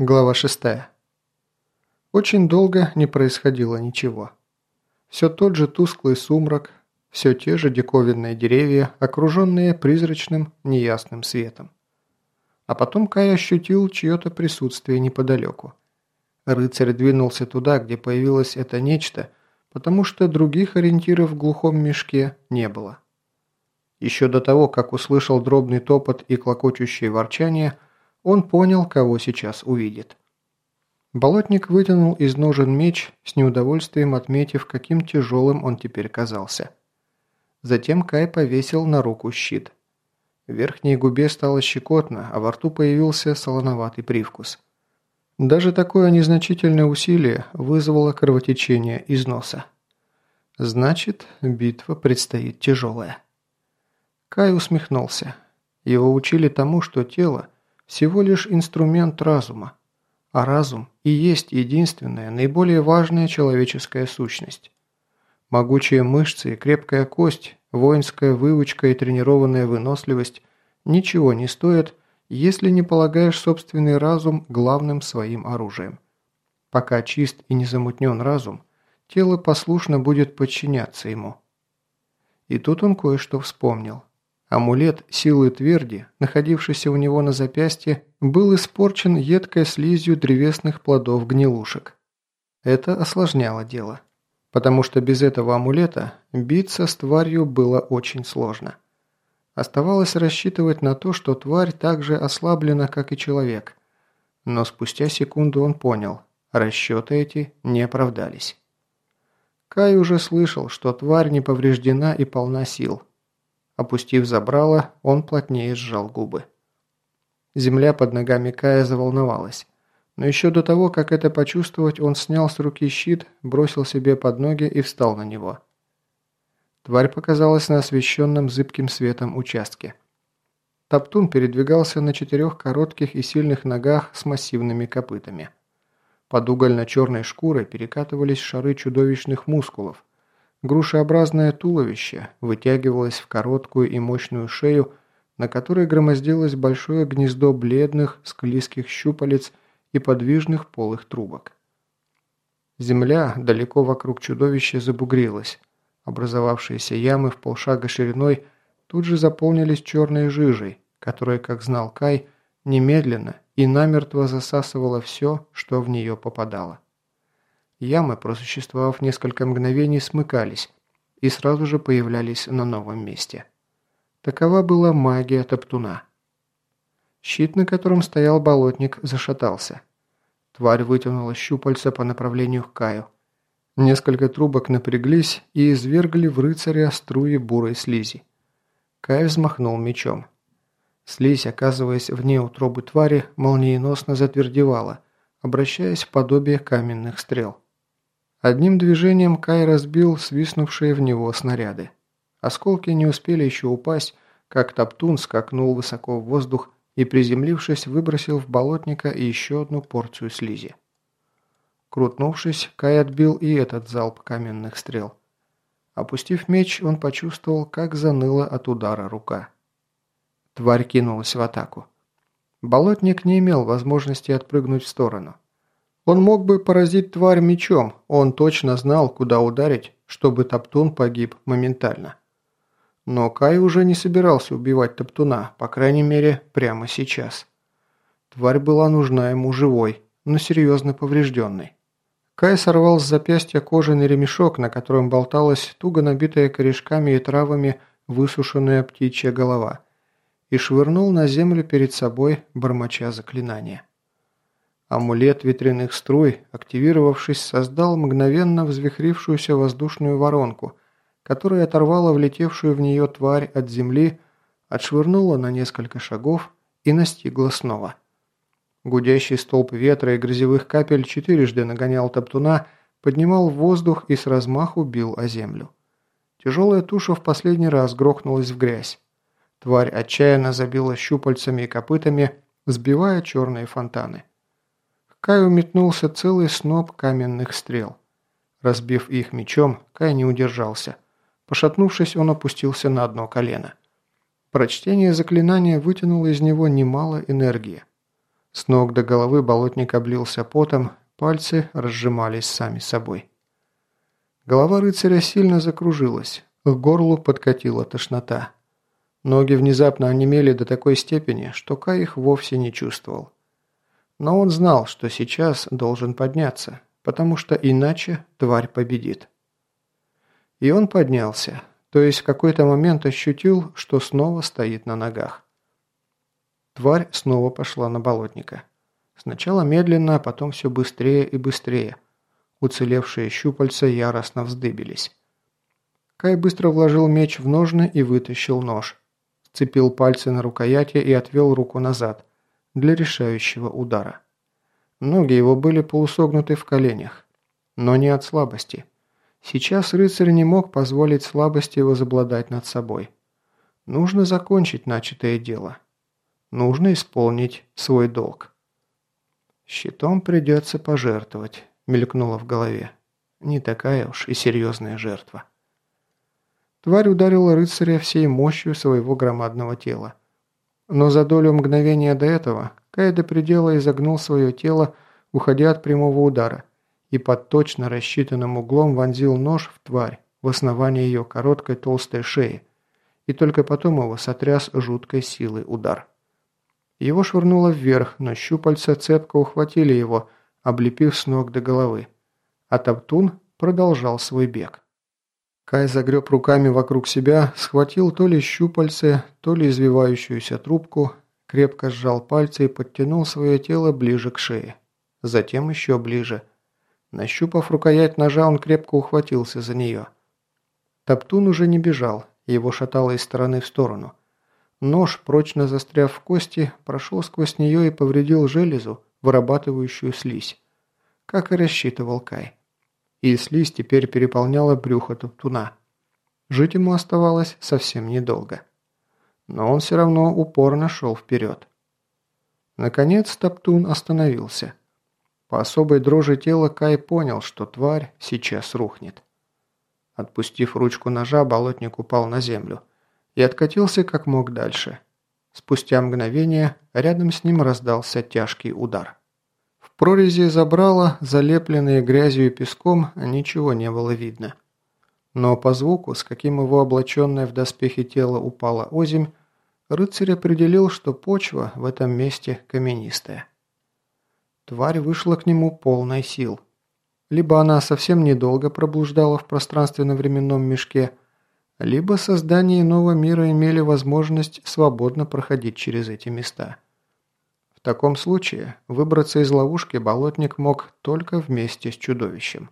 Глава 6. Очень долго не происходило ничего. Все тот же тусклый сумрак, все те же диковинные деревья, окруженные призрачным неясным светом. А потом Кай ощутил чье-то присутствие неподалеку. Рыцарь двинулся туда, где появилось это нечто, потому что других ориентиров в глухом мешке не было. Еще до того, как услышал дробный топот и клокочущее ворчание – он понял, кого сейчас увидит. Болотник вытянул из ножен меч, с неудовольствием отметив, каким тяжелым он теперь казался. Затем Кай повесил на руку щит. В верхней губе стало щекотно, а во рту появился солоноватый привкус. Даже такое незначительное усилие вызвало кровотечение из носа. Значит, битва предстоит тяжелая. Кай усмехнулся. Его учили тому, что тело – всего лишь инструмент разума, а разум и есть единственная, наиболее важная человеческая сущность. Могучие мышцы и крепкая кость, воинская выучка и тренированная выносливость ничего не стоят, если не полагаешь собственный разум главным своим оружием. Пока чист и не замутнен разум, тело послушно будет подчиняться ему. И тут он кое-что вспомнил. Амулет силы тверди, находившийся у него на запястье, был испорчен едкой слизью древесных плодов гнилушек. Это осложняло дело, потому что без этого амулета биться с тварью было очень сложно. Оставалось рассчитывать на то, что тварь так же ослаблена, как и человек. Но спустя секунду он понял, расчеты эти не оправдались. Кай уже слышал, что тварь не повреждена и полна сил – Опустив забрало, он плотнее сжал губы. Земля под ногами Кая заволновалась. Но еще до того, как это почувствовать, он снял с руки щит, бросил себе под ноги и встал на него. Тварь показалась на освещенном зыбким светом участке. Топтун передвигался на четырех коротких и сильных ногах с массивными копытами. Под угольно-черной шкурой перекатывались шары чудовищных мускулов, Грушеобразное туловище вытягивалось в короткую и мощную шею, на которой громоздилось большое гнездо бледных, склизких щупалец и подвижных полых трубок. Земля далеко вокруг чудовища забугрилась. Образовавшиеся ямы в полшага шириной тут же заполнились черной жижей, которая, как знал Кай, немедленно и намертво засасывала все, что в нее попадало. Ямы, просуществовав несколько мгновений, смыкались и сразу же появлялись на новом месте. Такова была магия топтуна. Щит, на котором стоял болотник, зашатался. Тварь вытянула щупальца по направлению к Каю. Несколько трубок напряглись и извергли в рыцаря струи бурой слизи. Кай взмахнул мечом. Слизь, оказываясь вне утробы твари, молниеносно затвердевала, обращаясь в подобие каменных стрел. Одним движением Кай разбил свистнувшие в него снаряды. Осколки не успели еще упасть, как Топтун скакнул высоко в воздух и, приземлившись, выбросил в болотника еще одну порцию слизи. Крутнувшись, Кай отбил и этот залп каменных стрел. Опустив меч, он почувствовал, как заныла от удара рука. Тварь кинулась в атаку. Болотник не имел возможности отпрыгнуть в сторону. Он мог бы поразить тварь мечом, он точно знал, куда ударить, чтобы Топтун погиб моментально. Но Кай уже не собирался убивать Топтуна, по крайней мере, прямо сейчас. Тварь была нужна ему живой, но серьезно поврежденной. Кай сорвал с запястья кожаный ремешок, на котором болталась туго набитая корешками и травами высушенная птичья голова, и швырнул на землю перед собой, бормоча заклинания. Амулет ветряных струй, активировавшись, создал мгновенно взвихрившуюся воздушную воронку, которая оторвала влетевшую в нее тварь от земли, отшвырнула на несколько шагов и настигла снова. Гудящий столб ветра и грязевых капель четырежды нагонял топтуна, поднимал в воздух и с размаху бил о землю. Тяжелая туша в последний раз грохнулась в грязь. Тварь отчаянно забила щупальцами и копытами, сбивая черные фонтаны. Каю метнулся целый сноп каменных стрел. Разбив их мечом, Кай не удержался. Пошатнувшись, он опустился на одно колено. Прочтение заклинания вытянуло из него немало энергии. С ног до головы болотник облился потом, пальцы разжимались сами собой. Голова рыцаря сильно закружилась, к горлу подкатила тошнота. Ноги внезапно онемели до такой степени, что Кай их вовсе не чувствовал. Но он знал, что сейчас должен подняться, потому что иначе тварь победит. И он поднялся, то есть в какой-то момент ощутил, что снова стоит на ногах. Тварь снова пошла на болотника. Сначала медленно, а потом все быстрее и быстрее. Уцелевшие щупальца яростно вздыбились. Кай быстро вложил меч в ножны и вытащил нож. Сцепил пальцы на рукояти и отвел руку назад, для решающего удара. Ноги его были полусогнуты в коленях, но не от слабости. Сейчас рыцарь не мог позволить слабости возобладать над собой. Нужно закончить начатое дело. Нужно исполнить свой долг. «Щитом придется пожертвовать», – мелькнуло в голове. «Не такая уж и серьезная жертва». Тварь ударила рыцаря всей мощью своего громадного тела. Но за долю мгновения до этого Кай до предела изогнул свое тело, уходя от прямого удара, и под точно рассчитанным углом вонзил нож в тварь в основание ее короткой толстой шеи, и только потом его сотряс жуткой силой удар. Его швырнуло вверх, но щупальца цепко ухватили его, облепив с ног до головы. А Топтун продолжал свой бег. Кай загреб руками вокруг себя, схватил то ли щупальце, то ли извивающуюся трубку, крепко сжал пальцы и подтянул свое тело ближе к шее. Затем еще ближе. Нащупав рукоять ножа, он крепко ухватился за нее. Топтун уже не бежал, его шатало из стороны в сторону. Нож, прочно застряв в кости, прошел сквозь нее и повредил железу, вырабатывающую слизь. Как и рассчитывал Кай и слизь теперь переполняла брюхо топтуна. Жить ему оставалось совсем недолго. Но он все равно упорно шел вперед. Наконец топтун остановился. По особой дрожи тела Кай понял, что тварь сейчас рухнет. Отпустив ручку ножа, болотник упал на землю и откатился как мог дальше. Спустя мгновение рядом с ним раздался тяжкий удар прорези забрала, залепленные грязью и песком, ничего не было видно. Но по звуку, с каким его облаченное в доспехи тело упало озимь, рыцарь определил, что почва в этом месте каменистая. Тварь вышла к нему полной сил. Либо она совсем недолго проблуждала в пространственно-временном мешке, либо создание иного мира имели возможность свободно проходить через эти места. Таком случае выбраться из ловушки болотник мог только вместе с чудовищем.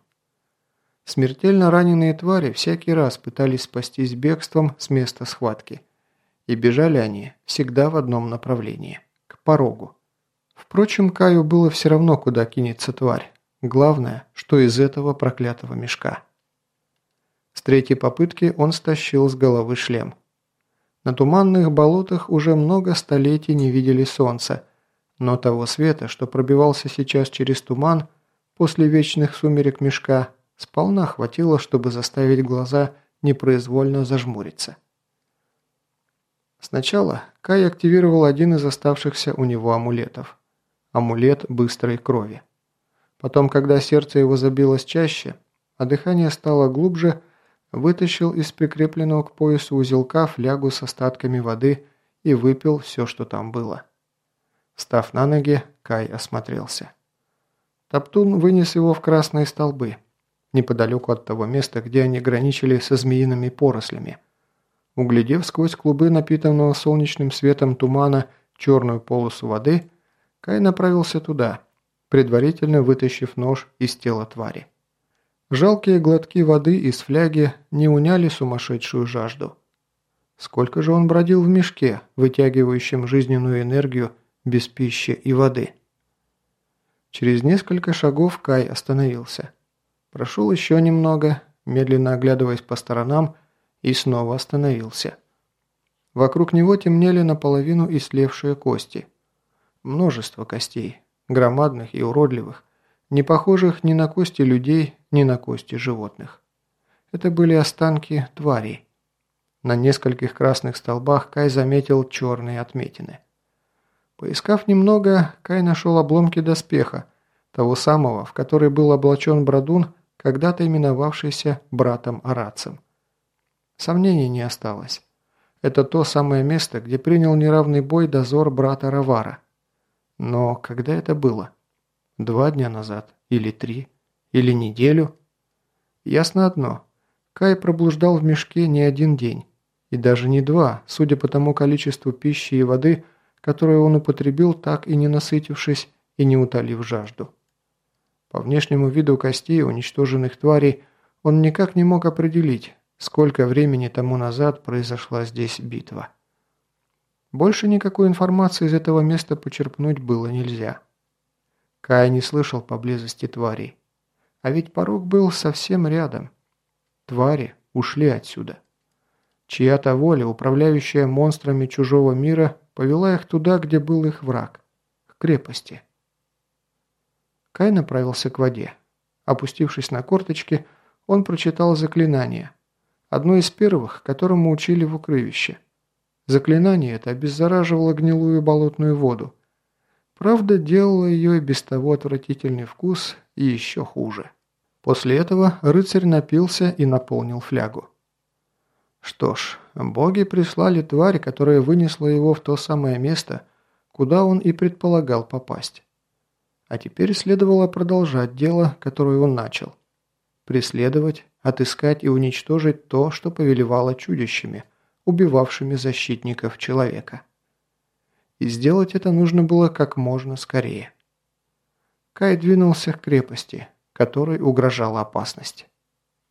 Смертельно раненые твари всякий раз пытались спастись бегством с места схватки. И бежали они всегда в одном направлении – к порогу. Впрочем, Каю было все равно, куда кинется тварь. Главное, что из этого проклятого мешка. С третьей попытки он стащил с головы шлем. На туманных болотах уже много столетий не видели солнца – но того света, что пробивался сейчас через туман, после вечных сумерек мешка, сполна хватило, чтобы заставить глаза непроизвольно зажмуриться. Сначала Кай активировал один из оставшихся у него амулетов. Амулет быстрой крови. Потом, когда сердце его забилось чаще, а дыхание стало глубже, вытащил из прикрепленного к поясу узелка флягу с остатками воды и выпил все, что там было. Став на ноги, Кай осмотрелся. Топтун вынес его в красные столбы, неподалеку от того места, где они граничили со змеиными порослями. Углядев сквозь клубы напитанного солнечным светом тумана черную полосу воды, Кай направился туда, предварительно вытащив нож из тела твари. Жалкие глотки воды из фляги не уняли сумасшедшую жажду. Сколько же он бродил в мешке, вытягивающем жизненную энергию без пищи и воды. Через несколько шагов Кай остановился. Прошел еще немного, медленно оглядываясь по сторонам, и снова остановился. Вокруг него темнели наполовину истлевшие кости. Множество костей, громадных и уродливых, не похожих ни на кости людей, ни на кости животных. Это были останки тварей. На нескольких красных столбах Кай заметил черные отметины. Поискав немного, Кай нашел обломки доспеха, того самого, в который был облачен Брадун, когда-то именовавшийся братом Арацем. Сомнений не осталось. Это то самое место, где принял неравный бой дозор брата Равара. Но когда это было? Два дня назад? Или три? Или неделю? Ясно одно. Кай проблуждал в мешке не один день. И даже не два, судя по тому количеству пищи и воды – которую он употребил, так и не насытившись и не утолив жажду. По внешнему виду костей уничтоженных тварей он никак не мог определить, сколько времени тому назад произошла здесь битва. Больше никакой информации из этого места почерпнуть было нельзя. Кай не слышал поблизости тварей. А ведь порог был совсем рядом. Твари ушли отсюда. Чья-то воля, управляющая монстрами чужого мира, повела их туда, где был их враг, к крепости. Кай направился к воде. Опустившись на корточки, он прочитал заклинание. Одно из первых, которому учили в укрывище. Заклинание это обеззараживало гнилую болотную воду. Правда, делало ее и без того отвратительный вкус и еще хуже. После этого рыцарь напился и наполнил флягу. Что ж, боги прислали тварь, которая вынесла его в то самое место, куда он и предполагал попасть. А теперь следовало продолжать дело, которое он начал. Преследовать, отыскать и уничтожить то, что повелевало чудищами, убивавшими защитников человека. И сделать это нужно было как можно скорее. Кай двинулся к крепости, которой угрожала опасность.